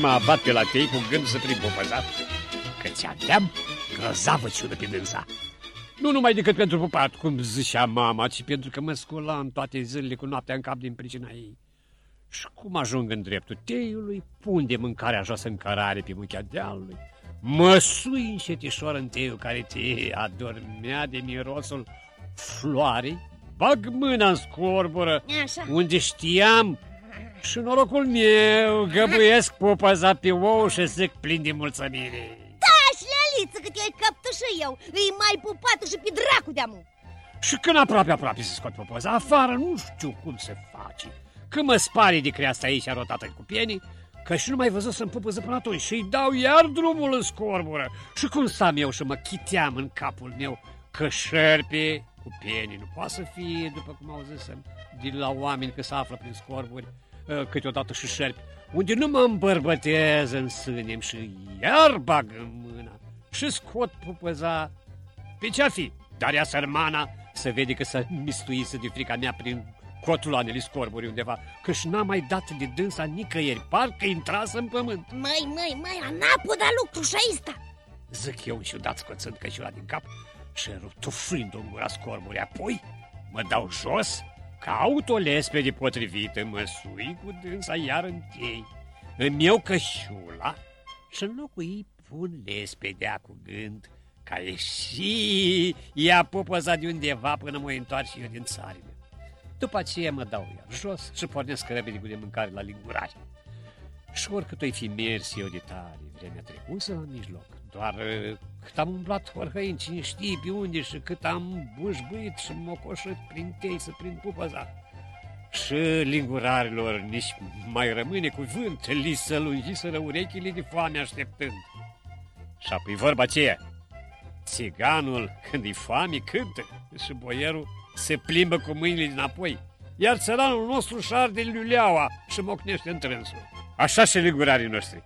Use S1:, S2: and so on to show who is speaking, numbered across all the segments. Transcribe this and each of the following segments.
S1: mă abat pe la tei cu gând să prind popăzat, că ți-aveam grozavă ciudă pe dânsa. Nu numai decât pentru pupat, cum zicea mama, ci pentru că mă sculam toate zilele cu noaptea în cap din pricina ei. Și cum ajung în dreptul teiului, pun de mâncarea jos în cărare pe muchea dealului, mă sui încetișor în teiul care te adormea de mirosul floarei, bag mâna în scorbură,
S2: Așa.
S1: unde știam și norocul meu găbuiesc popăza pe ou și zic plin de mulțumire.
S2: Taci, Leliță, că te-ai captă și eu Îi mai pupată și pe dracu de-amu
S1: Și când aproape, aproape să scot popoza afară, nu știu cum se face. Când mă spari de creasta aici rotată cu pienii, că și nu mai văzut să-mi pupăză până atunci și îi dau iar drumul în scorbură. Și cum stam eu și mă chiteam în capul meu că șerpe cu pienii nu poate să fie, după cum au zis de la oameni că se află prin scorburi, ă, câteodată și șerpi, unde nu mă îmbărbătez în sânem și iar bag în mâna și scot pupăza pe ce fi? Dar ea sărmana să vede că s-a mistuise de frica mea prin cotuloanele scorburi undeva, că-și n-a mai dat de dânsa nicăieri, parcă intrasă în pământ.
S2: Măi, măi, măi, anapu da lucru și ăsta
S1: Zic eu și dat scoțând căciula din cap și rutufind în gura scorburi. Apoi mă dau jos, caut o lespede potrivită, mă sui cu dânsa iar în tei. Îmi iau căciula și în locul ei pun lespedea cu gând ca și ea popăza de undeva până mă întoarce eu din țară. După aceea mă dau iar jos și pornesc răbile de mâncare la lingurare. Și oricât o fi mers eu de tare, vremea trecusă la mijloc, doar uh, cât am umblat orhăin, cine știe pe unde și cât am bușbuit și mocoșit prin tei să prind pupăza. Și lingurarilor nici mai rămâne cuvânt, li să lungiseră urechile de foame așteptând. Și apoi vorba aceea, țiganul când e foame cântă și boierul se plimbă cu mâinile dinapoi, iar țăranul nostru și arde luleaua și mocnește întrânsul. Așa și lingurarii noștri.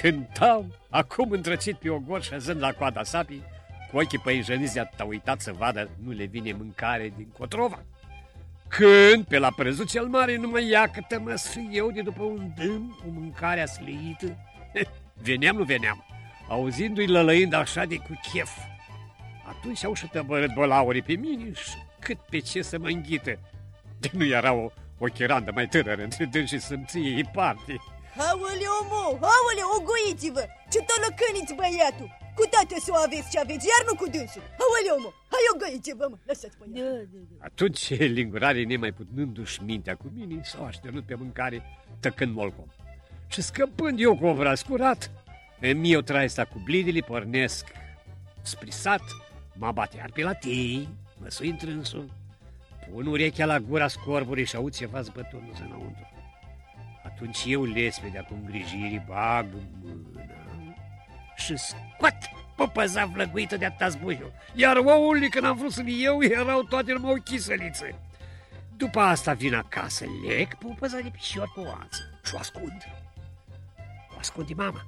S1: Cântau, acum întrăcit pe ogor și azând la coada sapii, cu ochii păinjăniți de atâta uitat să vadă nu le vine mâncare din Cotrova. Când, pe la prăzul cel mare, numai ia câtă mă sfii eu de după un dâm cu mâncarea sleită. veneam, nu veneam, auzindu-i lălăind așa de cu chef. Atunci au și tăbărât bolaurii pe mine și cât pe ce să mă înghită. De nu era o, o chirandă mai tânără între dâns și să-mi ei parte.
S3: Aoleu, mo, aoleu, ogoiți-vă! Ce tălăcăniți băiatul! Cu toate să o aveți ce aveți, iar nu cu dânsul! Aoleu, mă, hai ogoiți-vă, mă, lăsați pe ea.
S2: Da, da, da
S1: Atunci lingurarii nemai putându-și mintea cu mine s-au așternut pe mâncare tăcând molcom. Și scăpând eu cu obraz curat, îmi eu traista cu blidele, pornesc spre sat, mă bate iar pe la tei, mă sui întrânsul, pun urechea la gura scorburii și aud ceva zbătându-se înăuntru. Atunci eu lespedea cu îngrijiri bag mâna și scot păpăza vlăguită de atâta zbuiul. Iar ouăle, când am vrut să le iau, erau toate numai o chisăliță. După asta vin acasă, leg păpăza de pișor pe oanță și o ascund. O ascund de mama.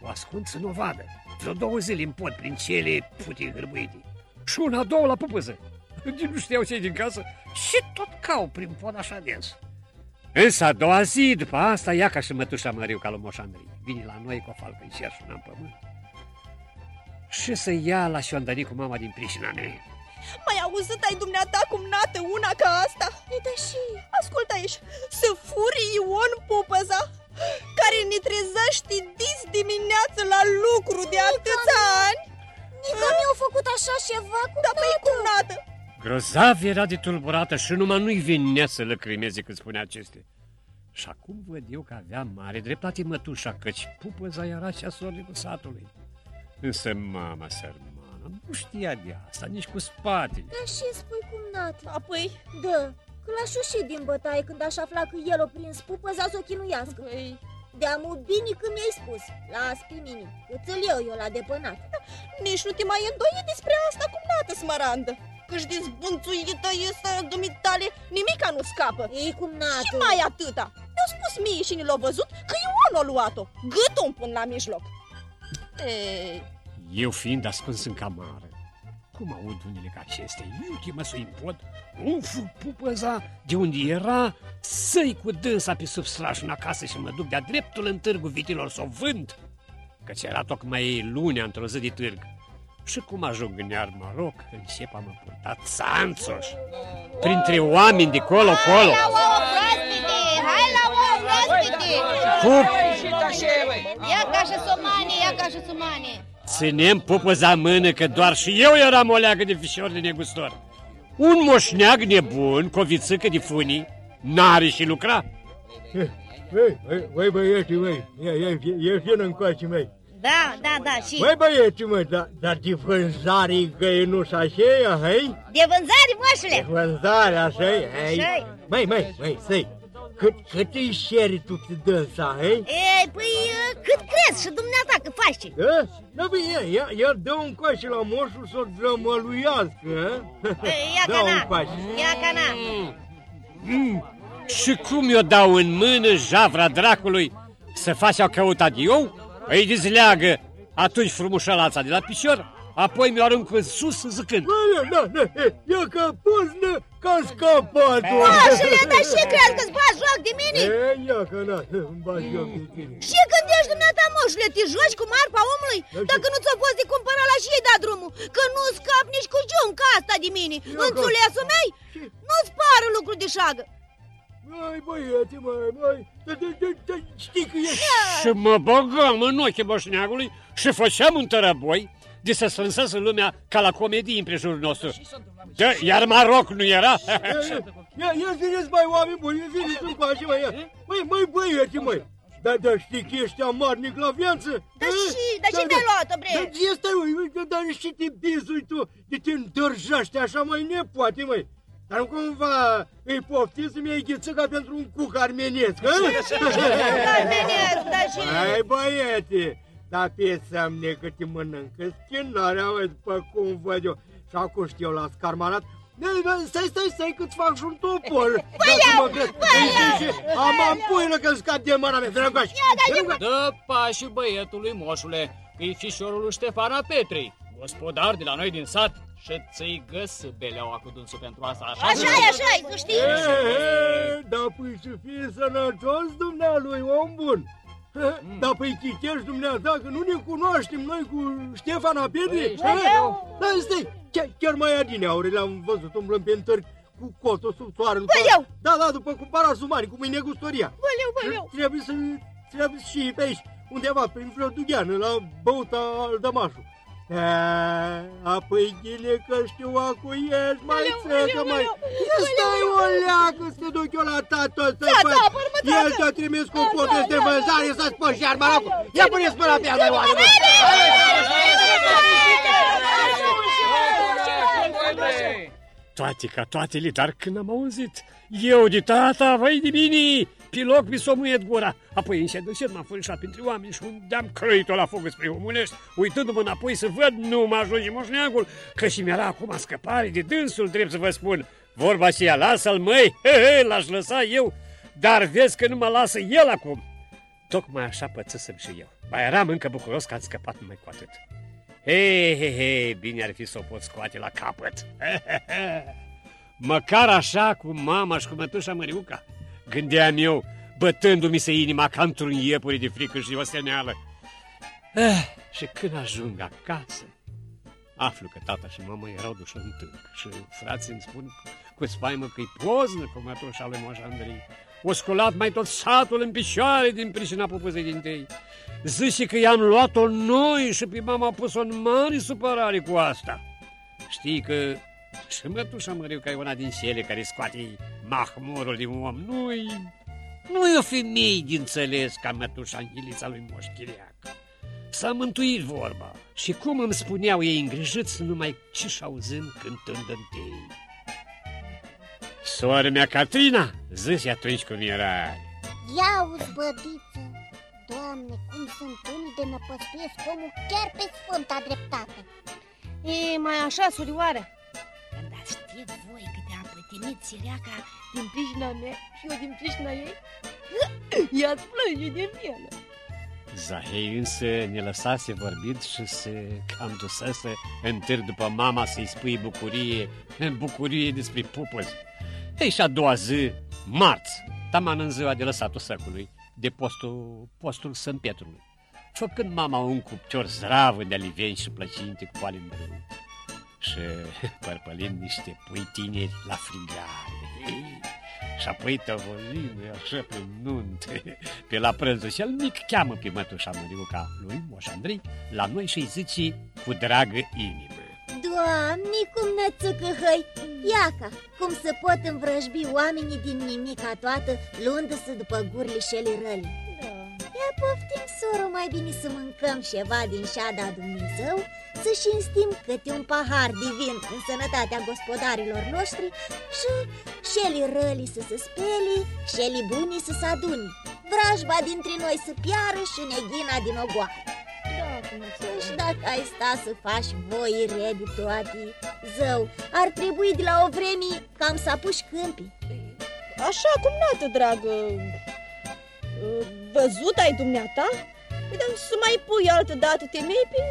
S1: O ascund să nu o vadă. Vreo două zile în pod prin cele pute hârbuite. Și una, două la păpăză. Nici nu știau cei din casă și tot cau prin pod așa dens. Însă a doua zi, după asta, ia ca și mătușa Măriu ca lui Moș Andrei. Vine la noi cu o falcă în cer și una în pământ. Și să ia la șondării cu mama din pricina mea.
S3: Mai auzit ai dumneata cum nată una ca asta?
S2: Ei, da și
S3: Ascultă aici, să furi Ion Pupăza, care ne trezește dis dimineață la lucru de atâția ani?
S2: Nică mi-au făcut așa ceva cu
S3: Da, păi cum nată?
S1: Grozav era de tulburată și numai nu-i venea să lăcrimeze când spunea acestea. Și acum văd eu că avea mare dreptate mătușa, căci pupăza era cea sornicul satului. Însă mama sărmană nu știa de asta, nici cu spatele.
S2: Dar și spui cum nată
S3: Apoi,
S2: Da, că l-a șușit din bătaie când aș afla că el o prins pupăza să o chinuiască
S3: păi,
S2: De-amu bine că mi-ai spus. Las pe mine, că ți-l iau eu la depănat
S3: nici nu te mai îndoi despre asta cum nată, smărandă. Că-și dezbunțuită este dumitale, nimica nu scapă.
S2: Ei cum nată
S3: Și mai atâta. Mi-au spus mie și ni l-au văzut că Ion a luat-o. Gâtul îmi pun la mijloc. Ei,
S1: Eu fiind ascuns în camară, cum aud unele ca acestea, iute-mă să impot, umflu pupăza de unde era, să-i cu dânsa pe substraș în acasă și mă duc de-a dreptul în târgul vitilor să o vând, căci era tocmai lunea într-o zi de târg. Și cum ajung în iar Maroc, încep am purtat sanțoș, printre oameni de colo-colo.
S4: Hai la ouă proaspete! Hai la ouă proaspete!
S1: Pup,
S4: Ia ca și sumane, ia ca și sumane!
S1: ținem pupăza în mână că doar și eu eram o leagă de fișor de negustor. Un moșneag nebun, cu o vițâcă de funii, n-are și lucra.
S5: Băi, băi, băi, băieții, măi, ia, ia, ia, ia încoace, măi.
S4: Da, da, da, și
S5: Băi, băieții, măi, dar, dar de vânzare găinuș așa hei?
S4: de vânzare,
S5: De
S4: moșule!
S5: vânzare așa hei?
S4: Așa-i.
S5: Măi, măi, măi, săi, cât, cât îi șeri tu pe dânsa, hei?
S4: Ei, păi, cât crezi și dumneata că faci?
S5: Da? Da, băi, ia, ia, ia, dă un coace la moșul să o drămăluiască, hă?
S4: Ei, Ia
S5: Dă
S4: ca
S5: un
S4: na,
S5: coace.
S4: ia ca na!
S1: Mm. Și cum eu dau în mână javra dracului să faci o căutat eu, îi dezleagă atunci frumușălața de la picior, apoi mi-o arunc în sus zicând,
S5: Băi, da, da, ia că poznă că a scăpat
S4: Moșule, dar și crezi că-ți bagi joc de mine?
S5: Ei, ia că na, îmi bagi joc de tine.
S4: Ce gândești dumneata, moșule? Te joci cu marfa omului? Dacă nu ți-a fost de cumpărat la și ei da drumul Că nu scap nici cu jum ca asta de mine
S5: că-
S4: Înțulesul mei? Nu-ți pare lucru de șagă
S5: Măi, băieți, măi, măi, da, da, da, da, știi că ești...
S1: și mă băgam în ochii moșneagului și făceam un tărăboi de să strânsese lumea ca la comedii împrejurul nostru. Da, iar Maroc nu era?
S5: Ia, ia zineți, mai oameni buni, ia zineți în pace, măi, ia. Măi, măi, băieți, măi, dar da, știi că ești amarnic la viață?
S4: Dar
S5: Eh?
S4: și, dar ce mi-ai luat-o, bre?
S5: Dar ce stai, măi, măi, dar și te bizui tu, de te îndărjești așa, mai nepoate, măi. Dar nu cumva îi poftiți să-mi iei ghițâca pentru un cuc armenesc, hă?
S4: Armenesc, dar și...
S5: Hai, băiete, dar pe semne că te mănâncă schinarea, măi, după cum văd eu. Și acum știu la scarmanat. Dă- dă- Stai, stai, stai, că-ți fac și un topor. Băiau, băiau! Am, am puiulă că scap de mâna mea, vină încoace. Vină încoace.
S6: Dă pașii băietului moșule, că e fișorul lui Ștefana Petrei, gospodar de la noi din sat și ți-i găs beleaua cu dânsul pentru asta, așa?
S4: Așa-i, așa-i, să știi
S5: E, e, Da, păi să fie sănătos, dumnealui, om bun. Da, păi chitești dumneata, că nu ne cunoaștem noi cu Ștefana Petri.
S6: Păi,
S5: Da, stai, chiar, chiar mai adine aure, le-am văzut umblăm pe târg cu cotul sub soare. după-
S4: Băleu!
S5: Da, da, după cumpărat sumani, cum e negustoria.
S4: Băleu, băleu
S5: Trebuie să trebuie și pe aici, undeva, prin vreo dugheană, la băuta al dămașul. E, apoi ghine că știu acu ești, mai
S4: Băleu,
S5: țăcă,
S4: băleu,
S5: mai.
S4: băleu,
S5: Ia stai o leacă să te duc eu la tată să
S4: Da,
S5: fac.
S4: da, părmă, tată.
S5: El te-a trimis cu potul de vânzare să spăși iar maracul. Ia puneți mâna pe ea, mai oare.
S1: Toate ca toatele, dar când am auzit eu de tata, vai de mine, pe loc mi s-o muiet gura. Apoi înședășit m-am furișat printre oameni și unde am crăit-o la foc spre omulești, uitându-mă înapoi să văd, nu mă ajunge moșneagul, că și mi-era acum scăpare de dânsul, drept să vă spun. Vorba aceea, lasă-l măi, he, he, l-aș lăsa eu, dar vezi că nu mă lasă el acum. Tocmai așa pățăsem și eu. Ba eram încă bucuros că ați scăpat numai cu atât. Hei, hei, hei, bine ar fi să o pot scoate la capăt. Măcar așa cu mama și cu mătușa Măriuca. Gândeam eu, bătându-mi se inima ca într-un iepure de frică și osteneală. Eh, și când ajung acasă, aflu că tata și mama erau duși în târg și frații îmi spun cu spaimă că-i poznă cu mătușa lui Moș Andrei. O sculat mai tot satul în picioare din pricina pupuzei din tei. Zice că i-am luat-o noi și pe mama a pus-o în mare supărare cu asta. Știi că și mătușa Măriu că e una din cele care scoate mahmurul din om. Nu-i, nu-i o femeie din înțeles ca mătușa Anghilița lui Moș Chiriac. S-a mântuit vorba și cum îmi spuneau ei îngrijiți numai ce și auzând cântând în tei. Sora mea Catrina, zici atunci cum era.
S2: Ia uzi, bădiță! Doamne, cum sunt unii de năpăstuiesc omul chiar pe sfânta dreptate.
S4: E, mai așa, surioară Dar știe voi cât am pătimit sireaca din pricina mea și eu din pricina ei? Ea plânge de milă
S1: Zahei însă ne lăsase vorbind și se cam dusese în târ după mama să-i spui bucurie, în bucurie despre pupăzi. Ei, și a doua zi, marți, taman în ziua de lăsatul săcului, de postul, postul Sân Pietrului, făcând mama un cupcior zdravă de aliveni și plăcinte cu poale și părpălind niște pui tineri la frigare. Și apoi tăvălim așa pe nunte, pe la prânzul și el mic cheamă pe mătușa Măriuca lui Moș Andrei la noi și-i zice cu dragă inimă.
S2: Doamne, cum nățucă hăi! Iaca, cum se pot învrăjbi oamenii din nimica toată, luându-se după gurile și ele răli. Ia poftim, soro, mai bine să mâncăm ceva din șada Dumnezeu, să cinstim câte un pahar divin în sănătatea gospodarilor noștri și șelii răli să se speli, șelii bunii să se aduni, vrajba dintre noi să piară și neghina din ogoară. Și dacă ai sta să faci voi de toate, zău, ar trebui de la o vreme cam să apuci câmpii.
S3: Așa cum nată, dragă Văzut ai dumneata? Păi, dar să mai pui altă dată temei pe,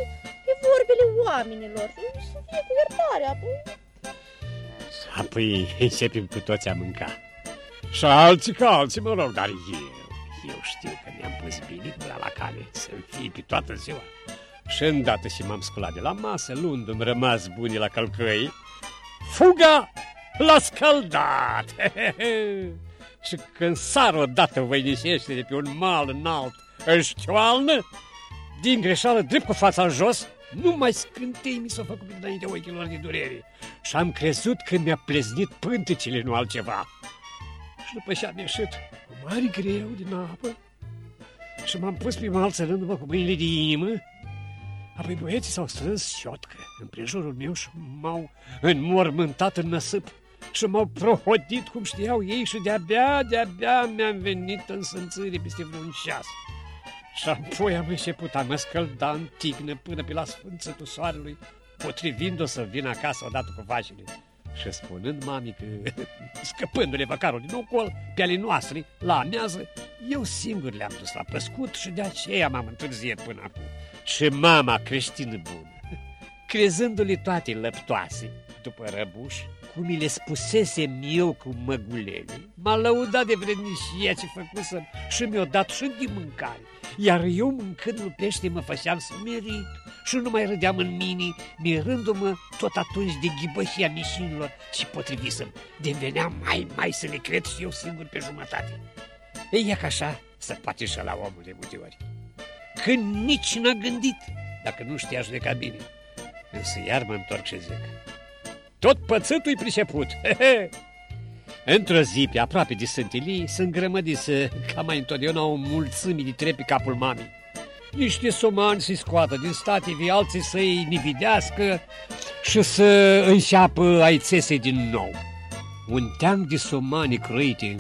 S3: pe vorbele oamenilor Să fie cu iertare apoi
S1: Apoi începem cu toți a mânca Și alții ca alții, mă rog, dar eu Eu știu că mi-am pus bine până la cale Să-mi fie pe toată ziua și îndată și m-am sculat de la masă, luându-mi rămas buni la călcăi, fuga l-a scăldat! și când sar odată văinisește de pe un mal înalt în știoalnă, din greșeală drept cu fața în jos, nu mai scântei mi s-a făcut înainte ochilor de durere și am crezut că mi-a pleznit pântecele, nu altceva. Și după ce am ieșit cu mare greu din apă și m-am pus pe mal țărându-mă cu mâinile de inimă, apoi băieții s-au strâns șotcă în prejurul meu și m-au înmormântat în năsâp și m-au prohodit cum știau ei și de-abia, de-abia mi-am venit în sânțire peste vreun ceas. Și apoi am început a mă scălda în tignă până pe la sfânțătul soarelui, potrivind-o să vin acasă odată cu vașile. Și spunând mami că, scăpându-le văcarul din ocol, pe ale noastre, la amiază, eu singur le-am dus la păscut și de aceea m-am întârziet până acum. Și mama creștină bună, crezându-le toate lăptoase, după răbuși, cum mi le spusesem eu cu măgulele, m-a lăudat de vrednicia ce făcusem și mi-a dat și de mâncare. Iar eu mâncând lui pește mă făceam smerit și nu mai râdeam în mine, mirându-mă tot atunci de ghibăhia mișinilor și potrivisem, deveneam mai, mai să le cred și eu singur pe jumătate. Ei, e ca așa să poate și la omul de multe ori. Când nici n-a gândit, dacă nu știa judeca bine. Însă iar mă întorc și zic, tot pățâtul-i priceput. Într-o zi, pe aproape de Sântilii, sunt grămădise ca mai întotdeauna o mulțime de trepi capul mamei. Niște somani se scoată din stativii, alții să-i nividească și să înșeapă ai țese din nou. Un teanc de somani crăite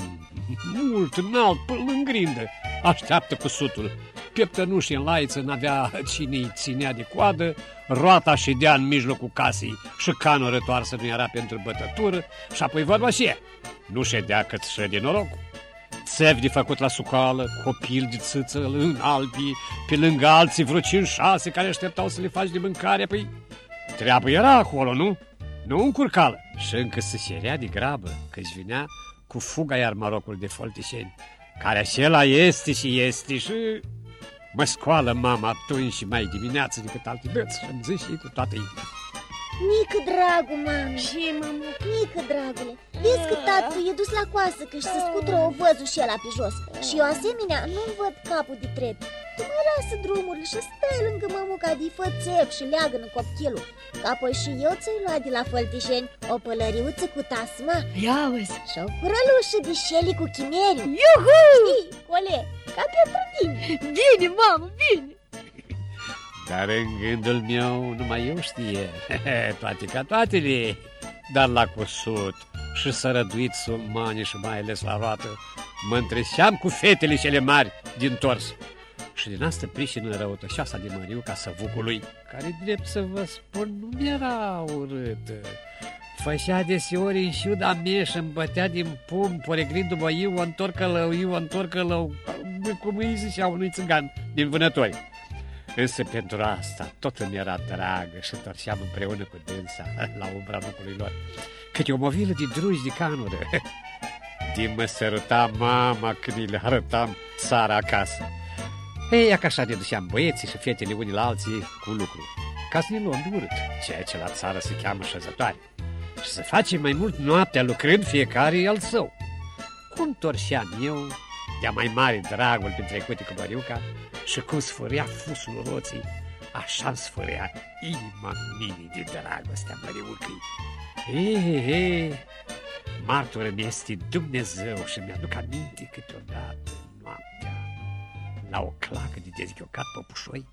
S1: mult înalt până în grindă așteaptă cu sutul pieptănușii în laiță n-avea cine ținea de coadă, roata ședea în mijlocul casei și canul rătoarsă nu era pentru bătătură și apoi vorba și ea. Nu ședea cât șede noroc. Țev de făcut la sucală, copil de țâță în albii, pe lângă alții vreo cinci șase care așteptau să le faci de mâncare, păi treabă era acolo, nu? Nu în curcală. Și încă se șerea de grabă, că-și vinea cu fuga iar marocul de foltișeni, care acela este și este și Mă scoală mama atunci și mai dimineață decât alte băți și îmi zice cu toată inima.
S2: Mică dragul, mami Și mamu? Mică dragule. Vezi că tatu e dus la coasă că și se scutură o văzul și ăla pe jos. Și eu asemenea nu-mi văd capul de trepi Tu mai lasă drumurile și stai lângă mămuca de fă țep și leagă-n copchilul. Că apoi și eu ți-ai luat de la Făltișeni o pălăriuță cu tasma.
S3: Ia uzi.
S2: Și o curălușă de șeli cu chimeriu.
S3: Iuhu!
S2: Știi, cole, ca pentru tine
S3: Bine, mamă, bine
S1: dar în gândul meu numai eu știe, toate ca toatele, dar la cusut și sărăduit sumani și mai ales la roată, mă întreseam cu fetele cele mari din tors. Și din asta prișină răutășoasa de Măriu ca să vucului, care drept să vă spun nu era urâtă. Fășea deseori în șiuda mea și îmi bătea din pum, poregrindu-mă, eu o întorcă lău, eu o întorcă lău, cu mâini și a unui țigan din vânători. Însă pentru asta tot îmi era dragă și torseam împreună cu dânsa la umbra lucrului lor. Câte o movilă de drugi de canură. Din mă săruta mama când le arătam țara acasă. Ei, ca așa ne duceam băieții și fetele unii la alții cu lucru. Ca să ne luăm de urât, ceea ce la țară se cheamă șezătoare. Și să facem mai mult noaptea lucrând fiecare al său. Cum torșeam eu, de-a mai mare dragul pe trecute cu Băriuca și cum sfârea fusul roții, așa sfârea inima mini de dragostea Băriucăi. Ei, ei, martoră mi este Dumnezeu și mi-aduc aminte câteodată noaptea la o clacă de dezghiocat păpușoi,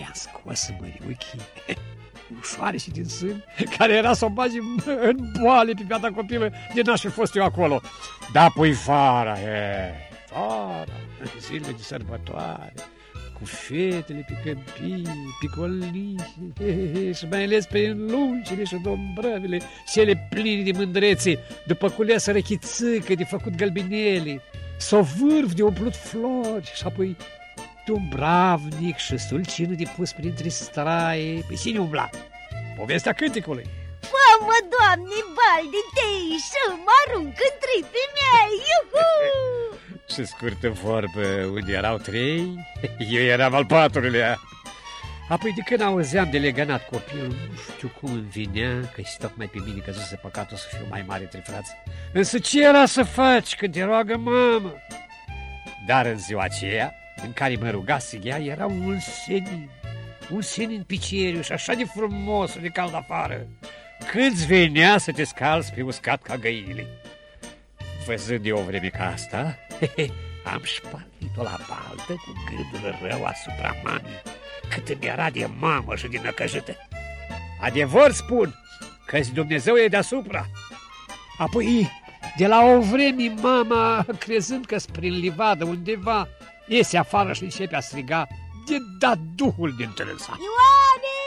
S1: i-am scos măriuchii ușoare și din sân, care era să o bage în boale pe piata copilă de n-aș fi fost eu acolo. Da, pui vara, e, vara, zilele de sărbătoare, cu fetele pe câmpii, pe colnișe, și mai ales pe lungile și dombrăvile, cele pline de mândrețe, după culeasă răchițică de făcut gălbinele, sau vârf de umplut flori și apoi dumbravnic și sulcinul de pus printre straie. Pe cine umbla? Povestea cântecului.
S4: Mamă, doamne, bal de tei și mă arunc în tripii mei, iuhu!
S1: Și scurtă vorbă, unde erau trei, eu eram al patrulea. Apoi de când auzeam de legănat copilul, nu știu cum îmi vinea, că și tocmai pe mine căzuse păcatul să fiu mai mare trei frați. Însă ce era să faci când te roagă mamă? Dar în ziua aceea, în care mă rugase ea, era un senin, un senin piceriu și așa de frumos, de cald afară, cât venea să te scalzi pe uscat ca găinile. Văzând de o vreme ca asta, am șpalit-o la baltă cu gândul rău asupra mamei, cât îmi era de mamă și de năcăjită. Adevăr spun că Dumnezeu e deasupra. Apoi, de la o vreme, mama, crezând că prin livadă undeva, iese afară și începe a striga de da duhul din trânsa.
S4: Ioane!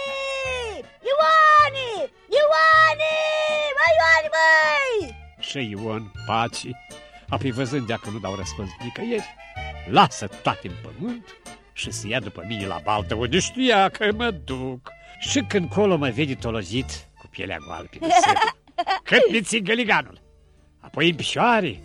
S4: Ioane! Ioane! Mai Ioane, măi!
S1: Și Ion, pace, apoi văzând de că nu dau răspuns nicăieri, lasă toate în pământ și se ia după mine la baltă, unde știa că mă duc. Și când colo mă vede tolozit cu pielea goală pe cât mi țin găliganul. Apoi în picioare,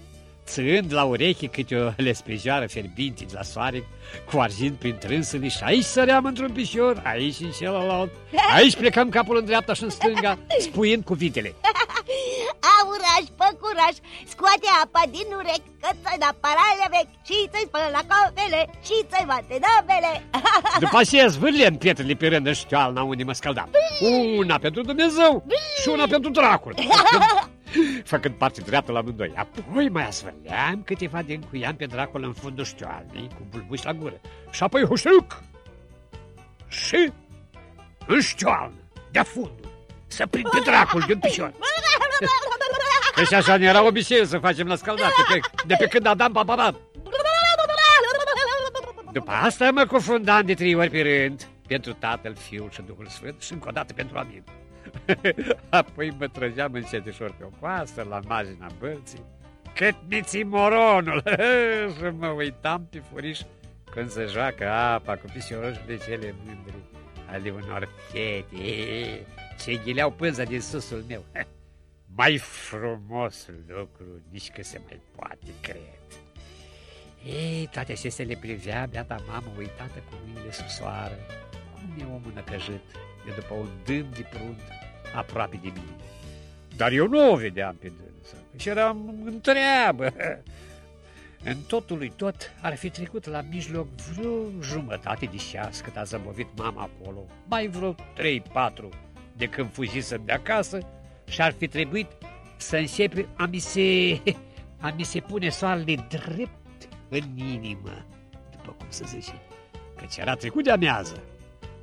S1: țând la ureche câte o lesprejoară fierbinte de la soare, cu argint prin trânsele și aici săream într-un pișor, aici în celălalt, aici plecam capul în dreapta și în stânga, spuind cuvintele.
S4: Auraj, păcuraș, scoate apa din urechi, că ți-ai da parale vechi și ți-ai spălă la covele și ți-ai bate dobele.
S1: După aceea zvârlem pietrele pe rând în ștealna unde mă scăldam. Una pentru Dumnezeu și una pentru dracul. Făcând parte dreaptă la amândoi. Apoi mai asvârleam câteva din cuiam pe dracul în fundul ștealnei, cu bulbuși la gură. Și apoi hușuc și în ștealnă, de fundul, să prind pe dracul din picior. Că și așa ne era obiceiul să facem la scaldat, de pe, de pe când Adam paparat. După asta mă cufundam de trei ori pe rând, pentru Tatăl, Fiul și Duhul Sfânt și încă o dată pentru Amin. Apoi mă trăgeam încetișor pe o coastă, la marginea bălții, cât miții moronul și mă uitam pe furiș când se joacă apa cu pișoroșurile cele mândri ale unor fete ce ghileau pânza din susul meu. Mai frumos lucru, nici că se mai poate cred. Ei, toate acestea le privea beata mamă uitată cu mâinile sub soară. Cum e omul năcăjit de după un dâm de prund aproape de mine. Dar eu nu o vedeam pe dânsă și eram în treabă. În totul lui tot ar fi trecut la mijloc vreo jumătate de ceas cât a zăbovit mama acolo, mai vreo trei-patru de când fugisem de acasă și ar fi trebuit să începe a mi se, a mi se pune soarele drept în inimă, după cum se zice, căci era trecut de amează.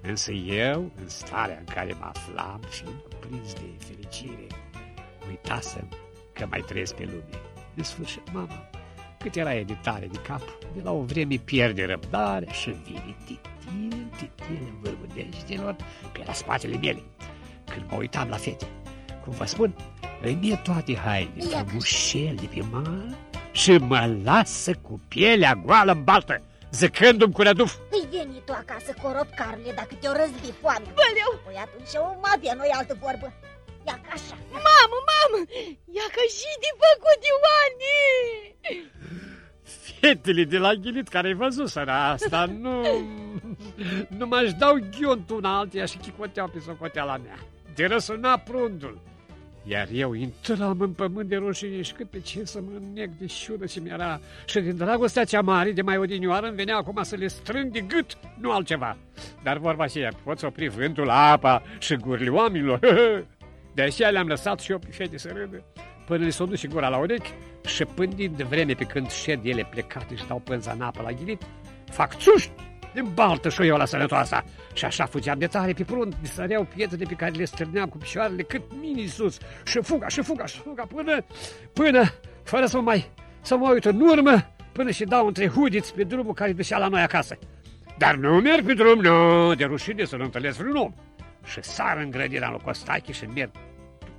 S1: Însă eu, în starea în care mă aflam, fiind cuprins de fericire, uitasem că mai trăiesc pe lume. În sfârșit, mama, cât era ea de tare de cap, de la o vreme pierde răbdarea și vine titil, titil în vârful degetelor pe la spatele mele. Când mă uitam la fete, cum vă spun, îmi toate haine, frumușel de pe mal și mă lasă cu pielea goală în baltă, zicându-mi cu răduf.
S2: Îi veni tu acasă, corop, Carle, dacă te-o răzbi foame.
S3: Băleu!
S2: Păi atunci o mai avea noi altă vorbă. Ia ca așa.
S3: Mamă, mamă! Ia că și de făcut Ioane!
S1: Fetele de la ghilit care ai văzut săra asta, nu... Nu m-aș dau ghiontul una altia și chicoteau pe socoteala mea. De răsuna prundul. Iar eu intram în pământ de rușine și cât pe ce să mă nec de șură ce mi-era. Și din dragostea cea mare de mai odinioară îmi venea acum să le strâng de gât, nu altceva. Dar vorba aceea, poți opri vântul, apa și gurile oamenilor. De aceea le-am lăsat și eu pe fete să râdă, până le s-o dus și gura la urechi și pândind de vreme pe când șed ele plecate și dau pânza în apă la ghilit, fac țuș din baltă și eu la sănătoasa. Și așa fugeam de tare pe prund, mi săreau pietrele pe care le strâneam cu picioarele cât mini sus și fuga, și fuga, și fuga până, până, fără să mă mai, să mă uit în urmă, până și dau între hudiți pe drumul care ducea la noi acasă. Dar nu merg pe drum, nu, de rușine să nu întâlnesc vreun om. Și sar în grădina lui Costache și merg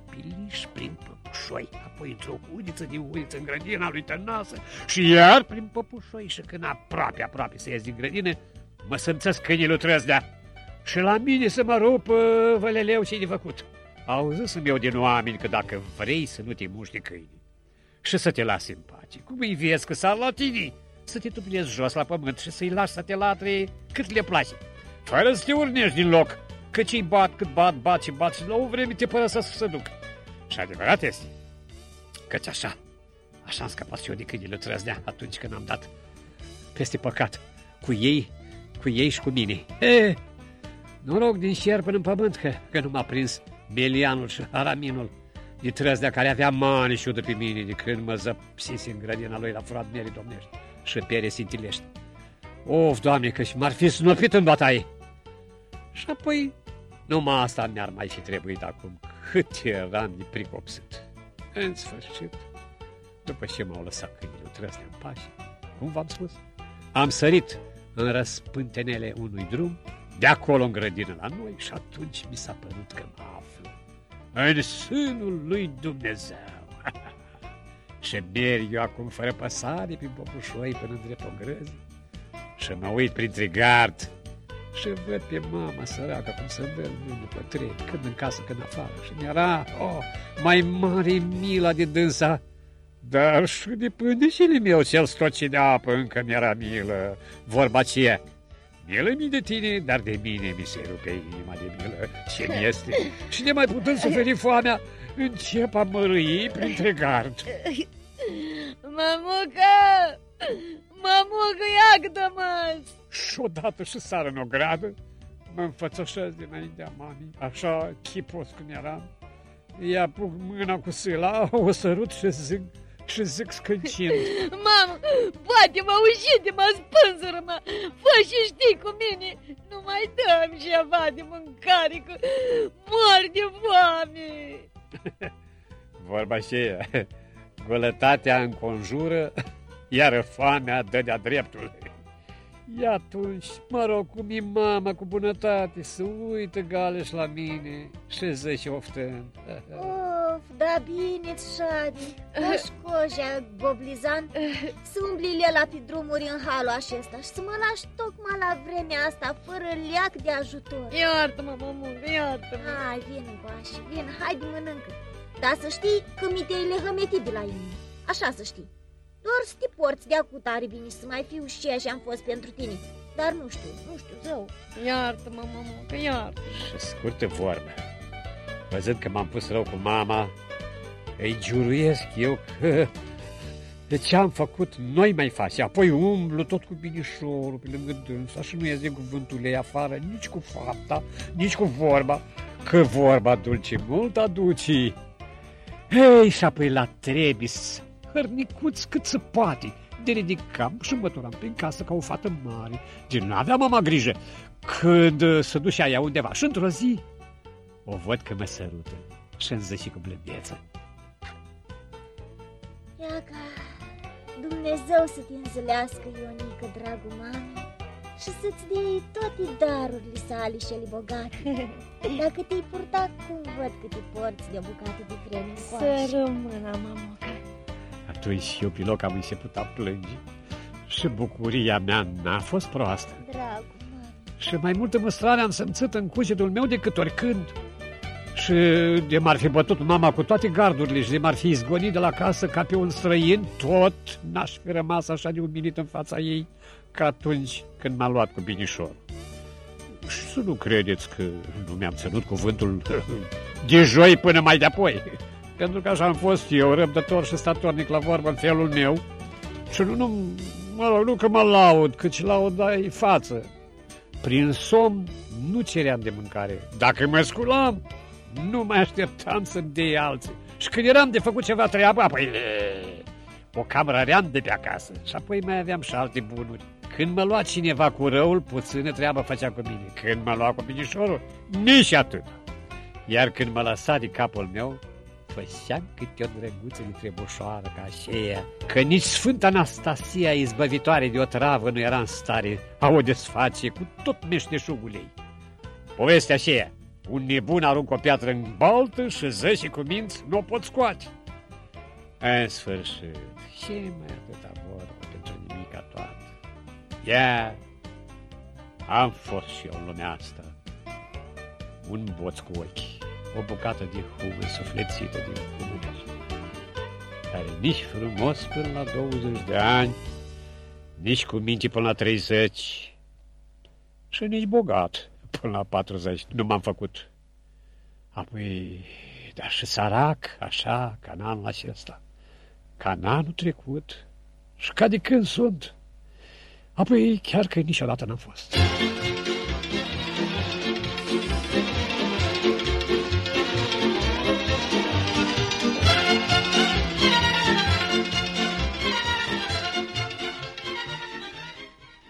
S1: piliș prin păpușoi, apoi într-o uliță din uliță în grădina lui Tănasă și iar prin păpușoi și când aproape, aproape să ies din grădină, mă sămțesc câinii lui Trăzdea. Și la mine să mă rup uh, văleleu ce de făcut. Auzisem eu din oameni că dacă vrei să nu te muști câinii și să te lasi în pace, cum îi vezi că s-ar la tine, să te tuplezi jos la pământ și să-i lași să te latre cât le place, fără să te urnești din loc, că ce-i bat, cât bat, bat și bat și la o vreme te părăsesc să se duc. Și adevărat este, căci așa, așa am scăpat și eu de câinile trăzdea atunci când am dat peste păcat cu ei, cu ei și cu mine. E, noroc din șer până în pământ că, că nu m-a prins Melianul și Araminul de trăzdea care avea mani și pe mine de când mă zăpsise în grădina lui la furat mere domnești și pere sintilești. Of, Doamne, că și m-ar fi snopit în bataie. Și apoi, numai asta mi-ar mai fi trebuit acum, cât eram de pricopsit. În sfârșit, după ce m-au lăsat câinile trăsne în pași, cum v-am spus, am sărit în răspântenele unui drum, de acolo în grădină la noi și atunci mi s-a părut că mă aflu în sânul lui Dumnezeu. și merg eu acum fără păsare prin popușoi până în drept o grăză și mă uit printre gard și văd pe mama săracă cum se dă după trei, când în casă, când afară. Și mi-era, oh, mai mare mila de dânsa, dar și de pândecele meu cel stocit de apă încă mi-era milă. Vorba aceea, milă mi de tine, dar de mine mi se rupe inima de milă ce mi este. Și de mai putând suferi foamea, încep a mărâi printre gard.
S3: Mamucă! Mamucă, iagdă-mă!
S1: Și odată și sară în ogradă, mă înfățoșez dinaintea mamei, așa chipos cum eram. Ia puc mâna cu sâla, o sărut și zic, și zic scâncind.
S3: Mamă, poate mă ușite, mă spânzură, mă, fă și știi cu mine, nu mai dăm ceva de mâncare, că mor de foame.
S1: Vorba aceea, golătatea înconjură, iar foamea dă de-a dreptul. Ia atunci, mă rog, cum e mama cu bunătate, să uită Galeș la mine și zice oftând.
S2: Of, da bine, Șadi, coșcoja, goblizan, să umbli la pe drumuri în halul acesta și să mă lași tocmai la vremea asta, fără leac de ajutor.
S3: Iartă-mă, mamucă, iartă-mă.
S2: Hai, vin, Bași, vin, hai de mănâncă. Dar să știi că mi te-ai lehămetit de la inimă, așa să știi. Doar să te porți de acu tare bine și să mai fiu și așa am fost pentru tine. Dar nu știu, nu știu, zău.
S3: Iartă-mă, mamucă, iartă
S1: Și scurtă vorbă, văzând că m-am pus rău cu mama, îi juruiesc eu că de ce am făcut, noi mai face. Apoi umblu tot cu binișorul pe lângă dânsa și nu iese cuvântul ei afară, nici cu fapta, nici cu vorba, că vorba dulce mult aduce. Ei, și apoi la trebis, hărnicuț cât se poate, de ridicam și îmbăturam prin casă ca o fată mare. Din nu avea mama grijă. Când se ducea ea undeva și într-o zi, o văd că mă sărută și îmi zice cu blândețe.
S2: Iaca, Dumnezeu să te înzălească, Ionică, dragul mami, și să-ți dea toate darurile sale și ale bogate. Dacă te-ai purta cum văd că te porți de o bucată de vreme
S3: Să rămână, mamucă.
S1: Atunci eu prin loc am început a plânge și bucuria mea n-a fost proastă.
S2: Dragul,
S1: Și mai multă măstrare am simțit în cugetul meu decât oricând. Și de m-ar fi bătut mama cu toate gardurile și de m-ar fi izgonit de la casă ca pe un străin, tot n-aș fi rămas așa de umilit în fața ei ca atunci când m-a luat cu binișor. Și să nu credeți că nu mi-am ținut cuvântul de joi până mai de-apoi. Pentru că așa am fost eu, răbdător și statornic la vorbă în felul meu. Și nu, nu, mă rog, nu că mă laud, cât și laudai față. Prin somn nu ceream de mâncare. Dacă mă sculam, nu mai așteptam să-mi dea alții. Și când eram de făcut ceva treabă, apoi o cameră ream de pe acasă. Și apoi mai aveam și alte bunuri. Când mă lua cineva cu răul, puțină treabă făcea cu mine. Când mă lua cu binișorul, nici atât. Iar când mă lăsa de capul meu, făceam câte o drăguță de trebușoară ca aceea, că nici Sfânta Anastasia, izbăvitoare de o travă, nu era în stare a o desface cu tot meșteșugul ei. Povestea aceea, un nebun aruncă o piatră în baltă și zăși cu minți nu o pot scoate. În sfârșit, ce mai atâta vorba pentru nimica toată? Ia, am fost și eu în lumea asta. Un boț cu ochi, o bucată de humă suflețită din comunism, care nici frumos până la 20 de ani, nici cu minte până la 30 și nici bogat până la 40. Nu m-am făcut. Apoi, dar și sărac, așa, ca în anul acesta, ca în anul trecut și ca de când sunt. Apoi chiar că niciodată n-am fost.